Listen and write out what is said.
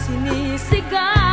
sumisigaw